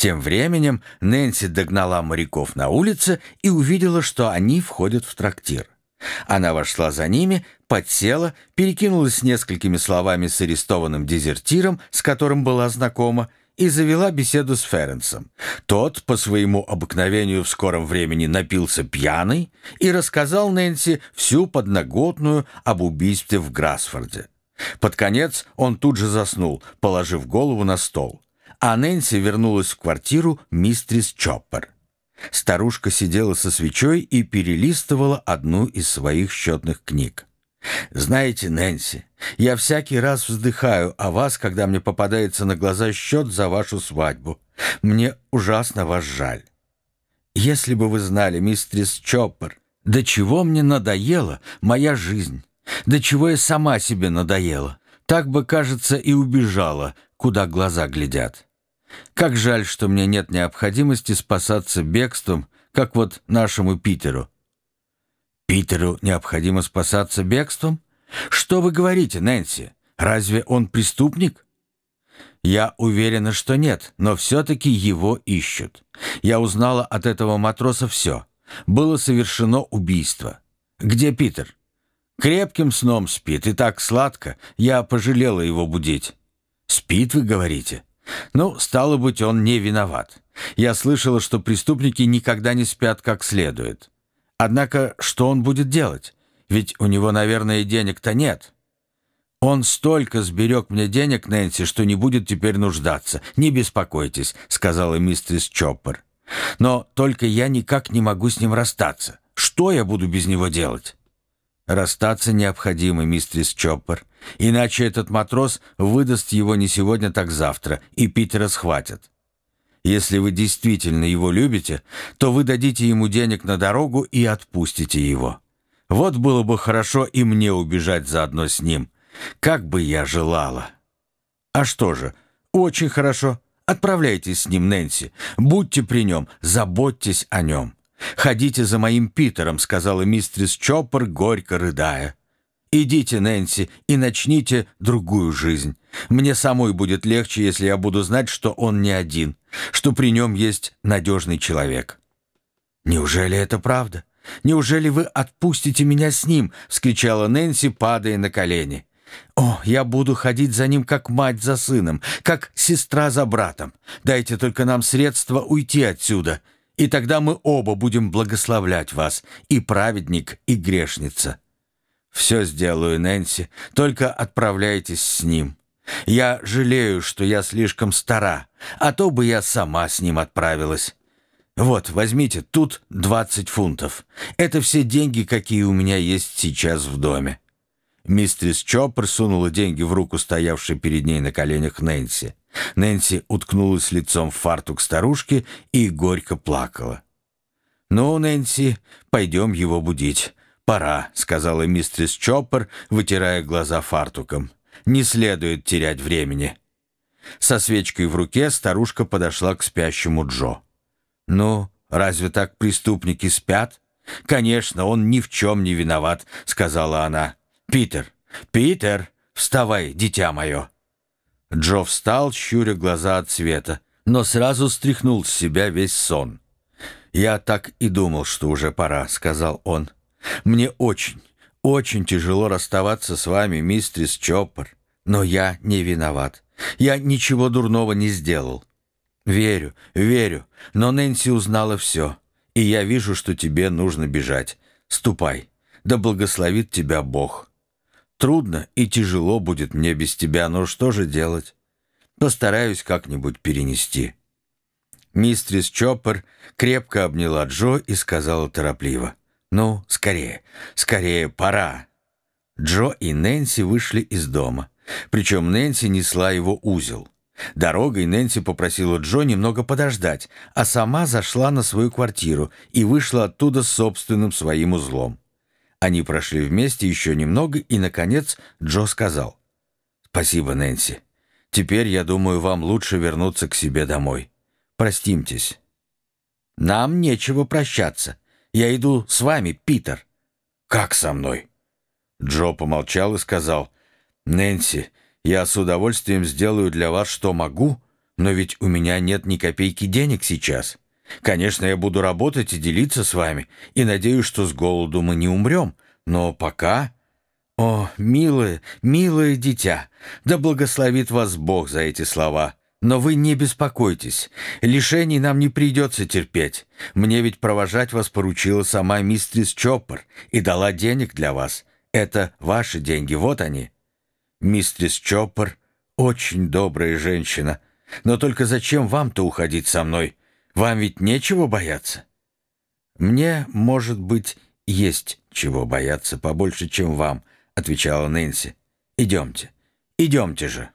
Тем временем Нэнси догнала моряков на улице и увидела, что они входят в трактир. Она вошла за ними, подсела, перекинулась несколькими словами с арестованным дезертиром, с которым была знакома, и завела беседу с Ференсом. Тот, по своему обыкновению, в скором времени напился пьяный и рассказал Нэнси всю подноготную об убийстве в Грасфорде. Под конец он тут же заснул, положив голову на стол а Нэнси вернулась в квартиру мистрис Чоппер. Старушка сидела со свечой и перелистывала одну из своих счетных книг. «Знаете, Нэнси, я всякий раз вздыхаю о вас, когда мне попадается на глаза счет за вашу свадьбу. Мне ужасно вас жаль. Если бы вы знали, мистрис Чоппер, до чего мне надоела моя жизнь, до чего я сама себе надоела, так бы, кажется, и убежала, куда глаза глядят». Как жаль, что мне нет необходимости спасаться бегством, как вот нашему Питеру. Питеру необходимо спасаться бегством? Что вы говорите, Нэнси? Разве он преступник? Я уверена, что нет, но все-таки его ищут. Я узнала от этого матроса все. Было совершено убийство. Где Питер? Крепким сном спит, и так сладко, я пожалела его будить. Спит, вы говорите? Ну, стало быть, он не виноват. Я слышала, что преступники никогда не спят как следует. Однако, что он будет делать? Ведь у него, наверное, денег-то нет. Он столько сберег мне денег, Нэнси, что не будет теперь нуждаться. Не беспокойтесь, сказала мистерис Чоппер. Но только я никак не могу с ним расстаться. Что я буду без него делать? Расстаться необходимо, мистерис Чоппер. Иначе этот матрос выдаст его не сегодня, так завтра, и Питера схватят. Если вы действительно его любите, то вы дадите ему денег на дорогу и отпустите его. Вот было бы хорошо и мне убежать заодно с ним. Как бы я желала. А что же, очень хорошо. Отправляйтесь с ним, Нэнси. Будьте при нем, заботьтесь о нем. «Ходите за моим Питером», — сказала мистерис Чоппер, горько рыдая. «Идите, Нэнси, и начните другую жизнь. Мне самой будет легче, если я буду знать, что он не один, что при нем есть надежный человек». «Неужели это правда? Неужели вы отпустите меня с ним?» — вскричала Нэнси, падая на колени. «О, я буду ходить за ним, как мать за сыном, как сестра за братом. Дайте только нам средства уйти отсюда и тогда мы оба будем благословлять вас, и праведник, и грешница. Все сделаю, Нэнси, только отправляйтесь с ним. Я жалею, что я слишком стара, а то бы я сама с ним отправилась. Вот, возьмите, тут 20 фунтов. Это все деньги, какие у меня есть сейчас в доме. Мистерис Чоппер сунула деньги в руку стоявшей перед ней на коленях Нэнси. Нэнси уткнулась лицом в фартук старушки и горько плакала. «Ну, Нэнси, пойдем его будить. Пора», — сказала мистерис Чоппер, вытирая глаза фартуком. «Не следует терять времени». Со свечкой в руке старушка подошла к спящему Джо. «Ну, разве так преступники спят?» «Конечно, он ни в чем не виноват», — сказала она. «Питер, Питер, вставай, дитя мое». Джо встал, щуря глаза от света, но сразу стряхнул с себя весь сон. «Я так и думал, что уже пора», — сказал он. «Мне очень, очень тяжело расставаться с вами, мистерис Чоппер, но я не виноват. Я ничего дурного не сделал. Верю, верю, но Нэнси узнала все, и я вижу, что тебе нужно бежать. Ступай, да благословит тебя Бог». Трудно и тяжело будет мне без тебя, но что же делать? Постараюсь как-нибудь перенести». Мистрис Чоппер крепко обняла Джо и сказала торопливо. «Ну, скорее, скорее, пора». Джо и Нэнси вышли из дома. Причем Нэнси несла его узел. Дорогой Нэнси попросила Джо немного подождать, а сама зашла на свою квартиру и вышла оттуда с собственным своим узлом. Они прошли вместе еще немного, и, наконец, Джо сказал. «Спасибо, Нэнси. Теперь, я думаю, вам лучше вернуться к себе домой. Простимтесь». «Нам нечего прощаться. Я иду с вами, Питер». «Как со мной?» Джо помолчал и сказал. «Нэнси, я с удовольствием сделаю для вас, что могу, Но ведь у меня нет ни копейки денег сейчас. Конечно, я буду работать и делиться с вами, и надеюсь, что с голоду мы не умрем. Но пока... О, милое, милое дитя, да благословит вас Бог за эти слова. Но вы не беспокойтесь, лишений нам не придется терпеть. Мне ведь провожать вас поручила сама мистерис Чоппер и дала денег для вас. Это ваши деньги, вот они. Мистерис Чоппер очень добрая женщина. Но только зачем вам-то уходить со мной? Вам ведь нечего бояться. Мне, может быть, есть чего бояться побольше, чем вам, отвечала Нэнси. Идемте, идемте же.